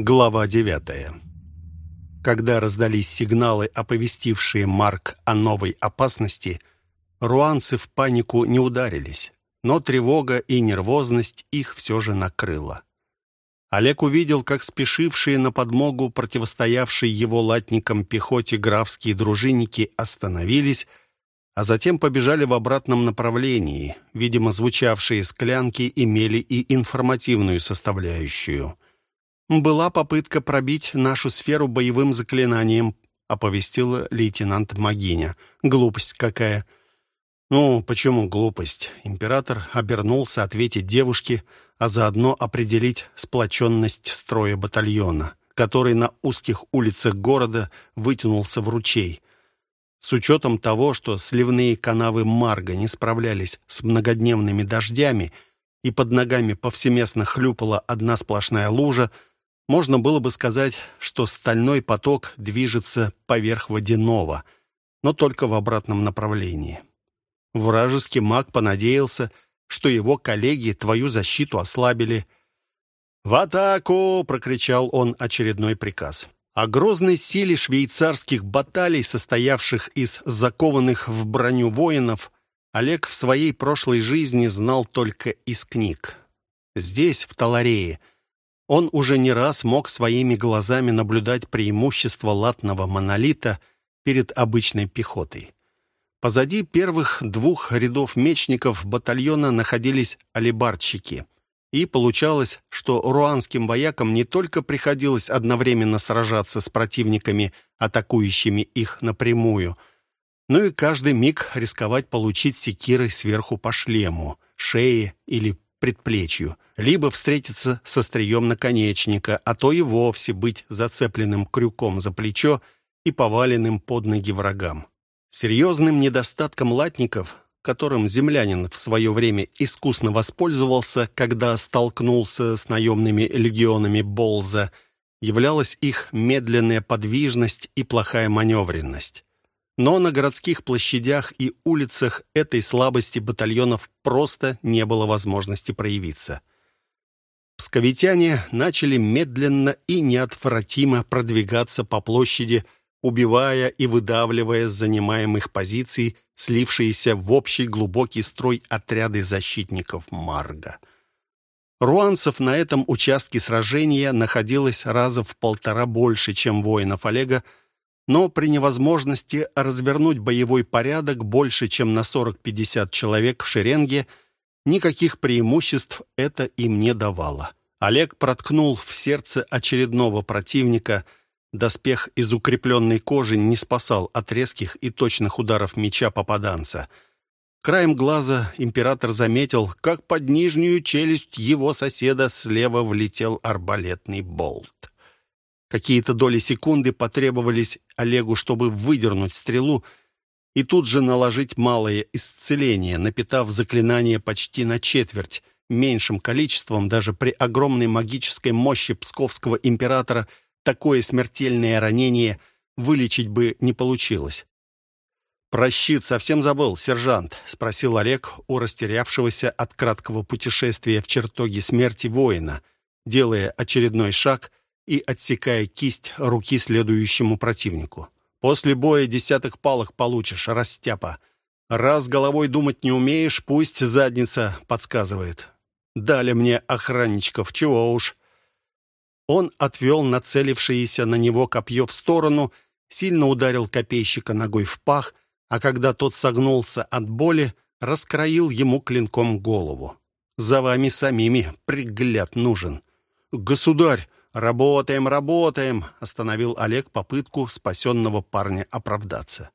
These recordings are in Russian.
Глава 9. Когда раздались сигналы, оповестившие Марк о новой опасности, руанцы в панику не ударились, но тревога и нервозность их все же накрыла. Олег увидел, как спешившие на подмогу противостоявшие его латникам пехоте графские дружинники остановились, а затем побежали в обратном направлении. Видимо, звучавшие склянки имели и информативную составляющую. «Была попытка пробить нашу сферу боевым заклинанием», — оповестила лейтенант Магиня. «Глупость какая!» «Ну, почему глупость?» Император обернулся ответить девушке, а заодно определить сплоченность строя батальона, который на узких улицах города вытянулся в ручей. С учетом того, что сливные канавы Марга не справлялись с многодневными дождями и под ногами повсеместно хлюпала одна сплошная лужа, можно было бы сказать, что стальной поток движется поверх водяного, но только в обратном направлении. Вражеский маг понадеялся, что его коллеги твою защиту ослабили. «В атаку!» — прокричал он очередной приказ. О грозной силе швейцарских баталий, состоявших из закованных в броню воинов, Олег в своей прошлой жизни знал только из книг. Здесь, в Таларее, он уже не раз мог своими глазами наблюдать преимущество латного монолита перед обычной пехотой. Позади первых двух рядов мечников батальона находились алибардщики. И получалось, что руанским воякам не только приходилось одновременно сражаться с противниками, атакующими их напрямую, но и каждый миг рисковать получить секирой сверху по шлему, шее или предплечью, либо встретиться со стрием наконечника, а то и вовсе быть зацепленным крюком за плечо и поваленным под ноги врагам. Серьезным недостатком латников, которым землянин в свое время искусно воспользовался, когда столкнулся с наемными легионами Болза, являлась их медленная подвижность и плохая маневренность. Но на городских площадях и улицах этой слабости батальонов просто не было возможности проявиться. Псковитяне начали медленно и неотвратимо продвигаться по площади, убивая и выдавливая с занимаемых позиций слившиеся в общий глубокий строй отряды защитников Марга. Руанцев на этом участке сражения находилось раза в полтора больше, чем воинов Олега, но при невозможности развернуть боевой порядок больше, чем на 40-50 человек в шеренге, никаких преимуществ это им не давало. Олег проткнул в сердце очередного противника. Доспех из укрепленной кожи не спасал от резких и точных ударов меча попаданца. Краем глаза император заметил, как под нижнюю челюсть его соседа слева влетел арбалетный болт. Какие-то доли секунды потребовались Олегу, чтобы выдернуть стрелу и тут же наложить малое исцеление, напитав заклинание почти на четверть, меньшим количеством даже при огромной магической мощи псковского императора такое смертельное ранение вылечить бы не получилось. «Про щит совсем забыл, сержант?» — спросил Олег у растерявшегося от краткого путешествия в чертоге смерти воина, делая очередной шаг и отсекая кисть руки следующему противнику. «После боя десятых палок получишь, растяпа. Раз головой думать не умеешь, пусть задница подсказывает. Дали мне охранничков, чего уж». Он отвел нацелившееся на него копье в сторону, сильно ударил копейщика ногой в пах, а когда тот согнулся от боли, раскроил ему клинком голову. «За вами самими пригляд нужен». «Государь!» «Работаем, работаем!» — остановил Олег попытку спасенного парня оправдаться.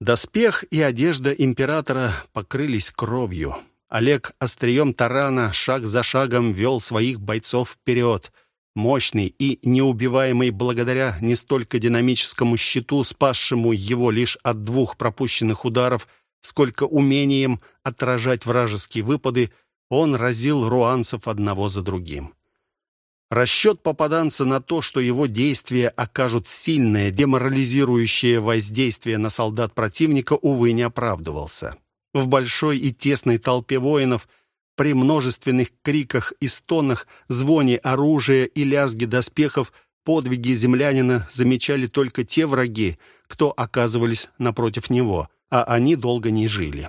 Доспех и одежда императора покрылись кровью. Олег острием тарана шаг за шагом вел своих бойцов вперед. Мощный и неубиваемый благодаря не столько динамическому щиту, спасшему его лишь от двух пропущенных ударов, сколько умением отражать вражеские выпады, он разил руанцев одного за другим. Расчет попаданца на то, что его действия окажут сильное деморализирующее воздействие на солдат противника, увы, не оправдывался. В большой и тесной толпе воинов при множественных криках и стонах, звоне оружия и лязге доспехов подвиги землянина замечали только те враги, кто оказывались напротив него, а они долго не жили.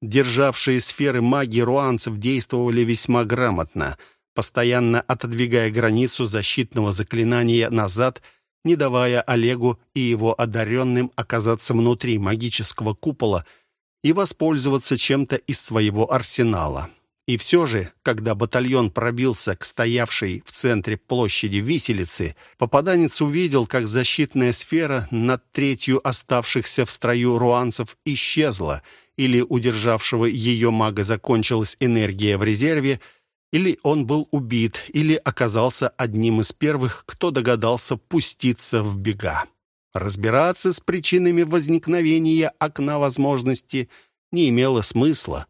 Державшие сферы магии руанцев действовали весьма грамотно, постоянно отодвигая границу защитного заклинания назад, не давая Олегу и его одаренным оказаться внутри магического купола и воспользоваться чем-то из своего арсенала. И все же, когда батальон пробился к стоявшей в центре площади виселицы, попаданец увидел, как защитная сфера над третью оставшихся в строю руанцев исчезла, или удержавшего ее мага закончилась энергия в резерве, или он был убит, или оказался одним из первых, кто догадался пуститься в бега. Разбираться с причинами возникновения окна возможности не имело смысла.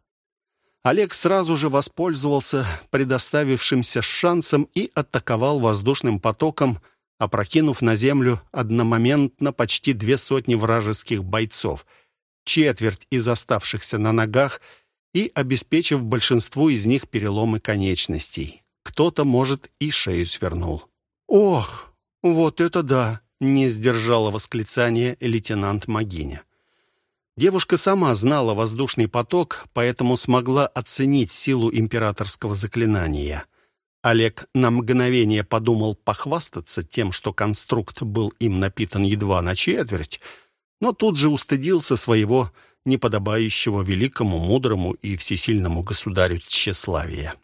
Олег сразу же воспользовался предоставившимся шансом и атаковал воздушным потоком, опрокинув на землю одномоментно почти две сотни вражеских бойцов, четверть из оставшихся на ногах и обеспечив большинству из них переломы конечностей. Кто-то, может, и шею свернул. «Ох, вот это да!» — не сдержала восклицание лейтенант Магиня. Девушка сама знала воздушный поток, поэтому смогла оценить силу императорского заклинания. Олег на мгновение подумал похвастаться тем, что конструкт был им напитан едва на четверть, но тут же устыдился своего неподобающего великому, мудрому и всесильному государю тщеславия.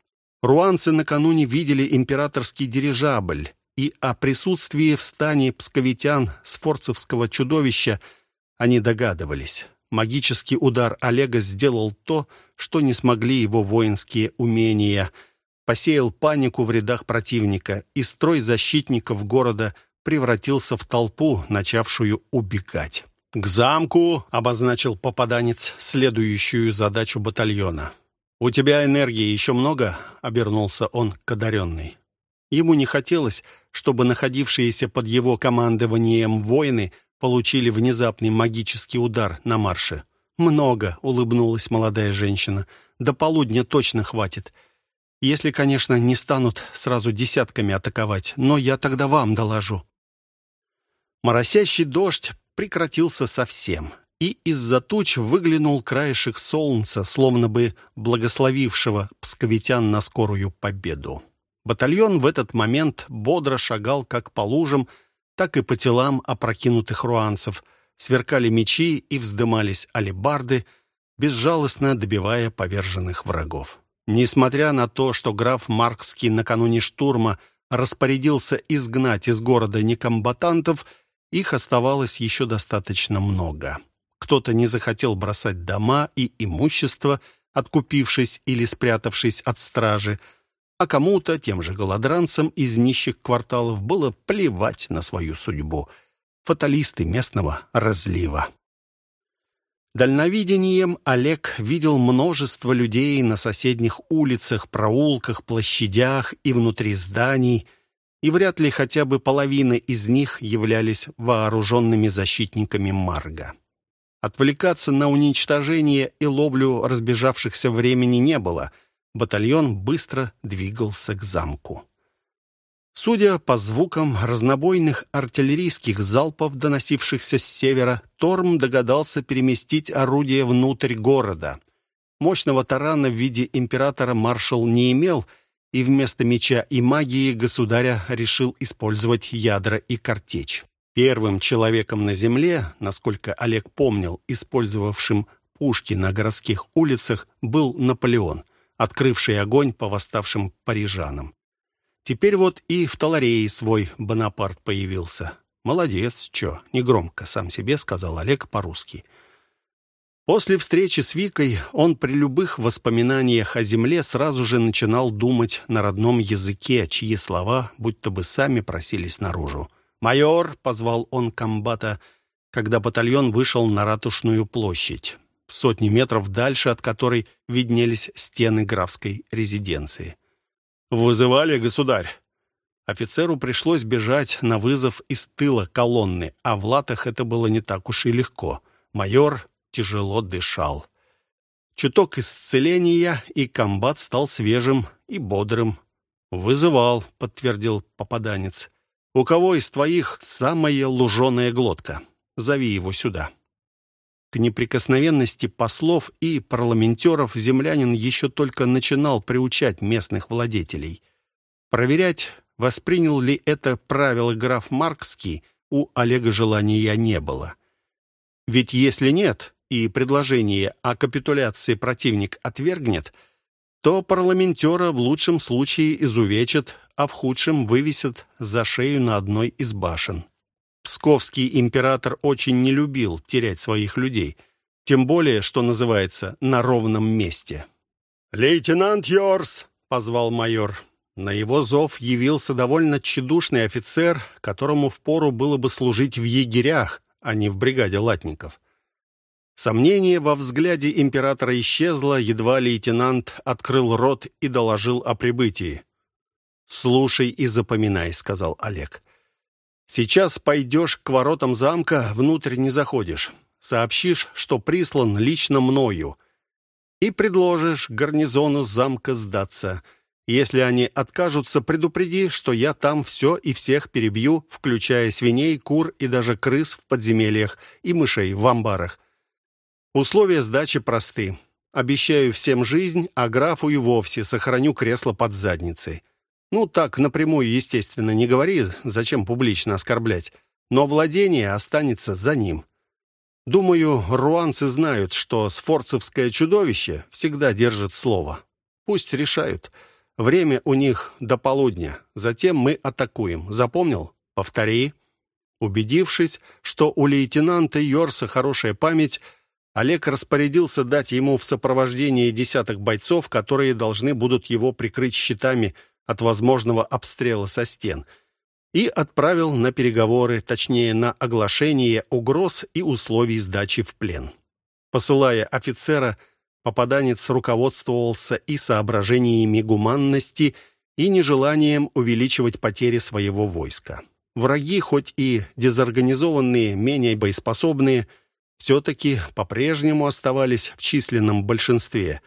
Руанцы накануне видели императорский дирижабль, и о присутствии в стане псковитян сфорцевского чудовища они догадывались. Магический удар Олега сделал то, что не смогли его воинские умения. Посеял панику в рядах противника, и строй защитников города превратился в толпу, начавшую убегать. «К замку!» — обозначил попаданец следующую задачу батальона. «У тебя энергии еще много?» — обернулся он к одаренной. Ему не хотелось, чтобы находившиеся под его командованием воины получили внезапный магический удар на марше. «Много», — улыбнулась молодая женщина. «До полудня точно хватит. Если, конечно, не станут сразу десятками атаковать, но я тогда вам доложу». Моросящий дождь прекратился совсем, и из-за туч выглянул краешек солнца, словно бы благословившего псковитян на скорую победу. Батальон в этот момент бодро шагал как по лужам, так и по телам опрокинутых руанцев. Сверкали мечи и вздымались алебарды, безжалостно добивая поверженных врагов. Несмотря на то, что граф Маркский накануне штурма распорядился изгнать из города некомбатантов, их оставалось еще достаточно много. Кто-то не захотел бросать дома и имущество, откупившись или спрятавшись от стражи, а кому-то, тем же голодранцам из нищих кварталов, было плевать на свою судьбу. Фаталисты местного разлива. Дальновидением Олег видел множество людей на соседних улицах, проулках, площадях и внутри зданий, и вряд ли хотя бы половина из них являлись вооруженными защитниками Марга. Отвлекаться на уничтожение и ловлю разбежавшихся времени не было — батальон быстро двигался к замку. Судя по звукам разнобойных артиллерийских залпов, доносившихся с севера, Торм догадался переместить орудие внутрь города. Мощного тарана в виде императора маршал не имел, и вместо меча и магии государя решил использовать ядра и картечь. Первым человеком на земле, насколько Олег помнил, использовавшим пушки на городских улицах, был Наполеон открывший огонь по восставшим парижанам. Теперь вот и в Таларее свой Бонапарт появился. «Молодец, чё?» — негромко сам себе сказал Олег по-русски. После встречи с Викой он при любых воспоминаниях о земле сразу же начинал думать на родном языке, чьи слова будто бы сами просились наружу. «Майор!» — позвал он комбата, когда батальон вышел на ратушную площадь сотни метров дальше от которой виднелись стены графской резиденции. «Вызывали, государь?» Офицеру пришлось бежать на вызов из тыла колонны, а в латах это было не так уж и легко. Майор тяжело дышал. Чуток исцеления, и комбат стал свежим и бодрым. «Вызывал», — подтвердил попаданец. «У кого из твоих самая луженая глотка? Зови его сюда». К неприкосновенности послов и парламентеров землянин еще только начинал приучать местных владетелей. Проверять, воспринял ли это правило граф Маркский, у Олега желания не было. Ведь если нет, и предложение о капитуляции противник отвергнет, то парламентера в лучшем случае изувечат, а в худшем вывесят за шею на одной из башен. Псковский император очень не любил терять своих людей, тем более, что называется, на ровном месте. «Лейтенант Йорс!» — позвал майор. На его зов явился довольно тщедушный офицер, которому впору было бы служить в егерях, а не в бригаде латников. Сомнение во взгляде императора исчезло, едва лейтенант открыл рот и доложил о прибытии. «Слушай и запоминай», — сказал Олег. «Сейчас пойдешь к воротам замка, внутрь не заходишь. Сообщишь, что прислан лично мною. И предложишь гарнизону замка сдаться. Если они откажутся, предупреди, что я там все и всех перебью, включая свиней, кур и даже крыс в подземельях и мышей в амбарах. Условия сдачи просты. Обещаю всем жизнь, а графу и вовсе сохраню кресло под задницей. Ну, так напрямую, естественно, не говори, зачем публично оскорблять. Но владение останется за ним. Думаю, руанцы знают, что сфорцевское чудовище всегда держит слово. Пусть решают. Время у них до полудня. Затем мы атакуем. Запомнил? Повтори. Убедившись, что у лейтенанта Йорса хорошая память, Олег распорядился дать ему в сопровождении десяток бойцов, которые должны будут его прикрыть щитами от возможного обстрела со стен, и отправил на переговоры, точнее, на оглашение угроз и условий сдачи в плен. Посылая офицера, попаданец руководствовался и соображениями гуманности, и нежеланием увеличивать потери своего войска. Враги, хоть и дезорганизованные, менее боеспособные – все-таки по-прежнему оставались в численном большинстве,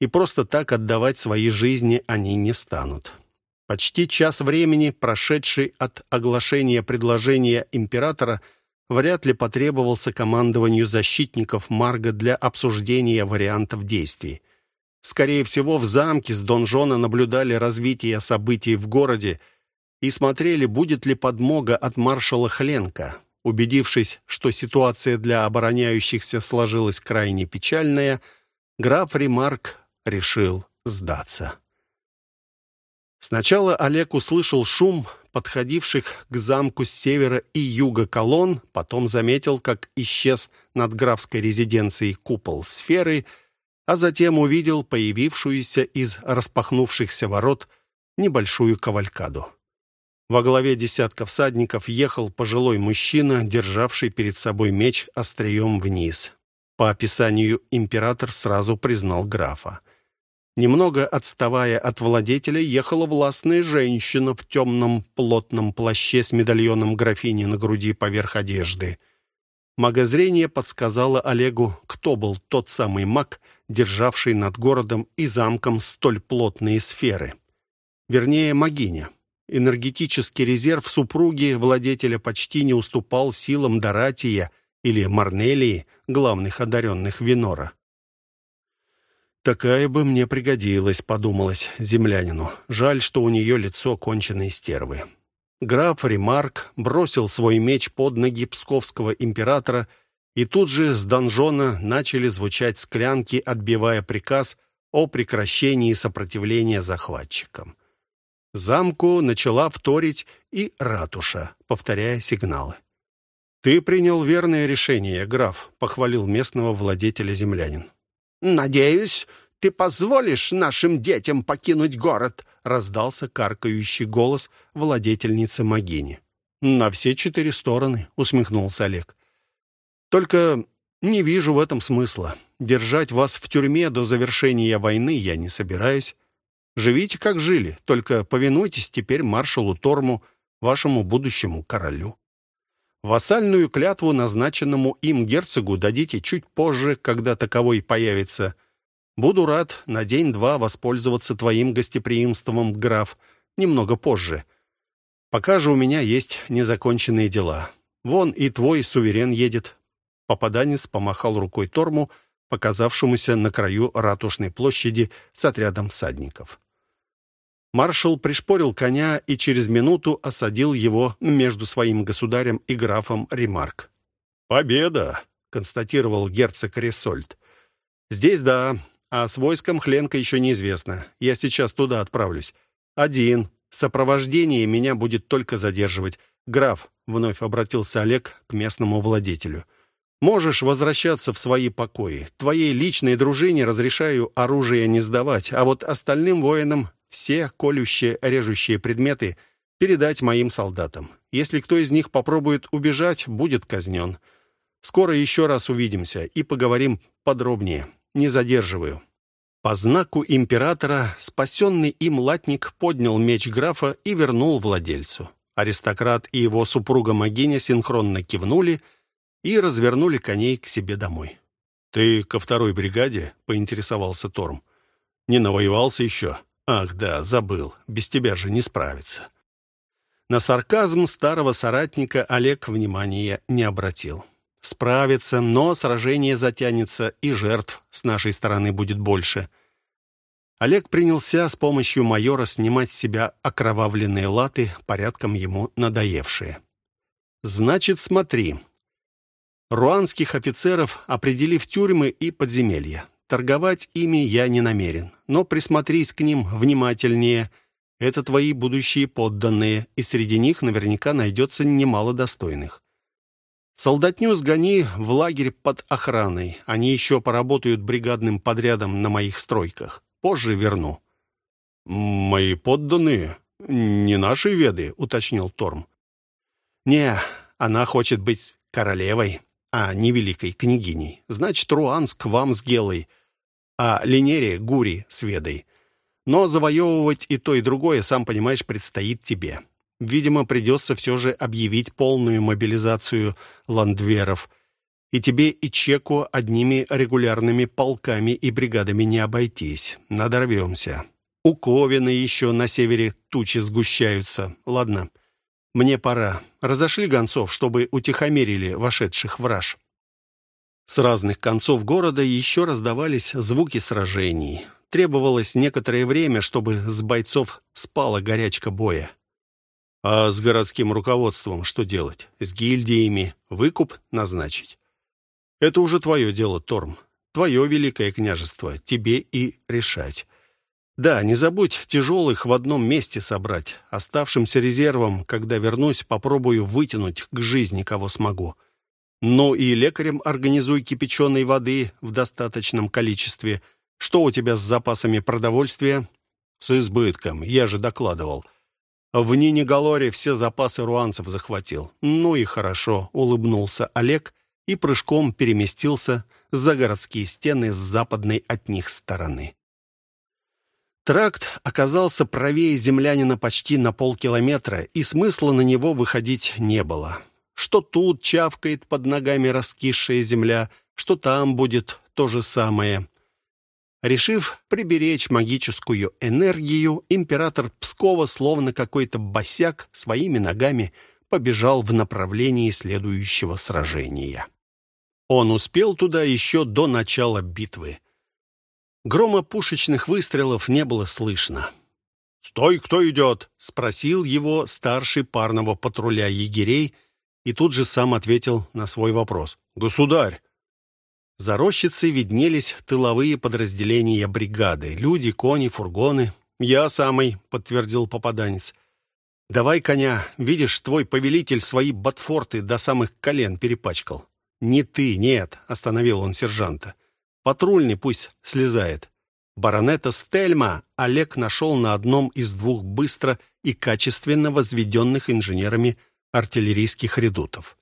и просто так отдавать свои жизни они не станут. Почти час времени, прошедший от оглашения предложения императора, вряд ли потребовался командованию защитников Марга для обсуждения вариантов действий. Скорее всего, в замке с донжона наблюдали развитие событий в городе и смотрели, будет ли подмога от маршала Хленка. Убедившись, что ситуация для обороняющихся сложилась крайне печальная, граф Ремарк решил сдаться. Сначала Олег услышал шум подходивших к замку с севера и юга колонн, потом заметил, как исчез над графской резиденцией купол сферы, а затем увидел появившуюся из распахнувшихся ворот небольшую кавалькаду. Во главе десятка всадников ехал пожилой мужчина, державший перед собой меч острием вниз. По описанию император сразу признал графа. Немного отставая от владетеля, ехала властная женщина в темном плотном плаще с медальоном графини на груди поверх одежды. Магозрение подсказало Олегу, кто был тот самый маг, державший над городом и замком столь плотные сферы. Вернее, магиня. Энергетический резерв супруги владетеля почти не уступал силам Доратия или Марнелии, главных одаренных Винора. «Такая бы мне пригодилась», — подумалось землянину. «Жаль, что у нее лицо конченой стервы». Граф Ремарк бросил свой меч под ноги псковского императора, и тут же с донжона начали звучать склянки, отбивая приказ о прекращении сопротивления захватчикам. Замку начала вторить и ратуша, повторяя сигналы. «Ты принял верное решение, граф», — похвалил местного владетеля землянин. «Надеюсь, ты позволишь нашим детям покинуть город», — раздался каркающий голос владетельницы Магини. «На все четыре стороны», — усмехнулся Олег. «Только не вижу в этом смысла. Держать вас в тюрьме до завершения войны я не собираюсь. Живите, как жили, только повинуйтесь теперь маршалу Торму, вашему будущему королю. Вассальную клятву назначенному им герцогу дадите чуть позже, когда таковой появится. Буду рад на день-два воспользоваться твоим гостеприимством, граф, немного позже. Пока же у меня есть незаконченные дела. Вон и твой суверен едет». Попаданец помахал рукой Торму, показавшемуся на краю ратушной площади с отрядом всадников. Маршал пришпорил коня и через минуту осадил его между своим государем и графом Ремарк. «Победа!» — констатировал герцог Ресольд. «Здесь да, а с войском Хленка еще неизвестно. Я сейчас туда отправлюсь. Один. Сопровождение меня будет только задерживать. Граф, — вновь обратился Олег к местному владетелю, — можешь возвращаться в свои покои. Твоей личной дружине разрешаю оружие не сдавать, а вот остальным воинам все колющие, режущие предметы передать моим солдатам. Если кто из них попробует убежать, будет казнен. Скоро еще раз увидимся и поговорим подробнее. Не задерживаю». По знаку императора спасенный им латник поднял меч графа и вернул владельцу. Аристократ и его супруга Магиня синхронно кивнули и развернули коней к себе домой. «Ты ко второй бригаде?» — поинтересовался Торм. «Не навоевался еще?» «Ах да, забыл. Без тебя же не справиться». На сарказм старого соратника Олег внимания не обратил. Справится, но сражение затянется, и жертв с нашей стороны будет больше. Олег принялся с помощью майора снимать с себя окровавленные латы, порядком ему надоевшие. «Значит, смотри. Руанских офицеров определи в тюрьмы и подземелья. Торговать ими я не намерен, но присмотрись к ним внимательнее. Это твои будущие подданные, и среди них наверняка найдется немало достойных. Солдатню сгони в лагерь под охраной. Они еще поработают бригадным подрядом на моих стройках. Позже верну». «Мои подданные? Не наши веды?» — уточнил Торм. «Не, она хочет быть королевой, а не великой княгиней. Значит, Руанск вам с Гелой, а Линере — Гури с ведой. Но завоевывать и то, и другое, сам понимаешь, предстоит тебе. Видимо, придется все же объявить полную мобилизацию ландверов. И тебе и Чеку одними регулярными полками и бригадами не обойтись. Надорвемся. У Ковина еще на севере тучи сгущаются. Ладно, мне пора. Разошли гонцов, чтобы утихомирили вошедших враж. С разных концов города еще раздавались звуки сражений. Требовалось некоторое время, чтобы с бойцов спала горячка боя. А с городским руководством что делать? С гильдиями? Выкуп назначить? Это уже твое дело, Торм. Твое великое княжество. Тебе и решать. Да, не забудь тяжелых в одном месте собрать. Оставшимся резервом, когда вернусь, попробую вытянуть к жизни, кого смогу. Ну и лекарям организуй кипяченой воды в достаточном количестве. Что у тебя с запасами продовольствия? С избытком, я же докладывал. В Нине-Галоре все запасы руанцев захватил. Ну и хорошо, улыбнулся Олег и прыжком переместился за городские стены с западной от них стороны. Тракт оказался правее землянина почти на полкилометра, и смысла на него выходить не было. Что тут чавкает под ногами раскисшая земля, что там будет то же самое. Решив приберечь магическую энергию, император Пскова, словно какой-то босяк, своими ногами побежал в направлении следующего сражения. Он успел туда еще до начала битвы. Грома пушечных выстрелов не было слышно. «Стой, кто идет?» — спросил его старший парного патруля егерей, и тут же сам ответил на свой вопрос. «Государь!» За рощицей виднелись тыловые подразделения бригады. Люди, кони, фургоны. «Я самый», — подтвердил попаданец. «Давай коня. Видишь, твой повелитель свои ботфорты до самых колен перепачкал». «Не ты, нет», — остановил он сержанта. «Патрульный пусть слезает». Баронета Стельма Олег нашел на одном из двух быстро и качественно возведенных инженерами артиллерийских редутов.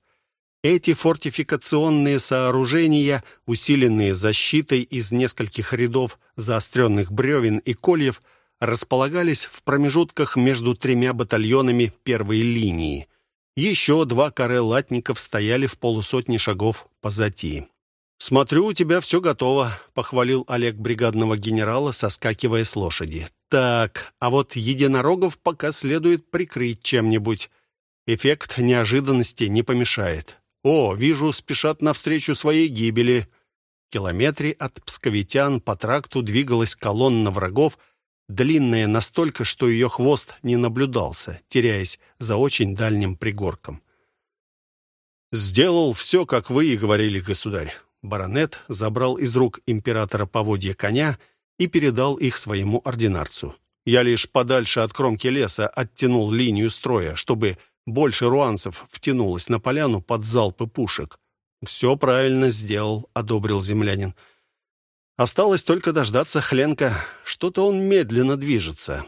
Эти фортификационные сооружения, усиленные защитой из нескольких рядов заостренных бревен и кольев, располагались в промежутках между тремя батальонами первой линии. Еще два каре латников стояли в полусотни шагов позади. «Смотрю, у тебя все готово», — похвалил Олег бригадного генерала, соскакивая с лошади. «Так, а вот единорогов пока следует прикрыть чем-нибудь. Эффект неожиданности не помешает. О, вижу, спешат навстречу своей гибели». В километре от псковитян по тракту двигалась колонна врагов, длинная настолько, что ее хвост не наблюдался, теряясь за очень дальним пригорком. «Сделал все, как вы и говорили, государь. Баронет забрал из рук императора поводья коня и передал их своему ординарцу. Я лишь подальше от кромки леса оттянул линию строя, чтобы больше руанцев втянулось на поляну под залпы пушек. «Все правильно сделал», — одобрил землянин. «Осталось только дождаться Хленка. Что-то он медленно движется.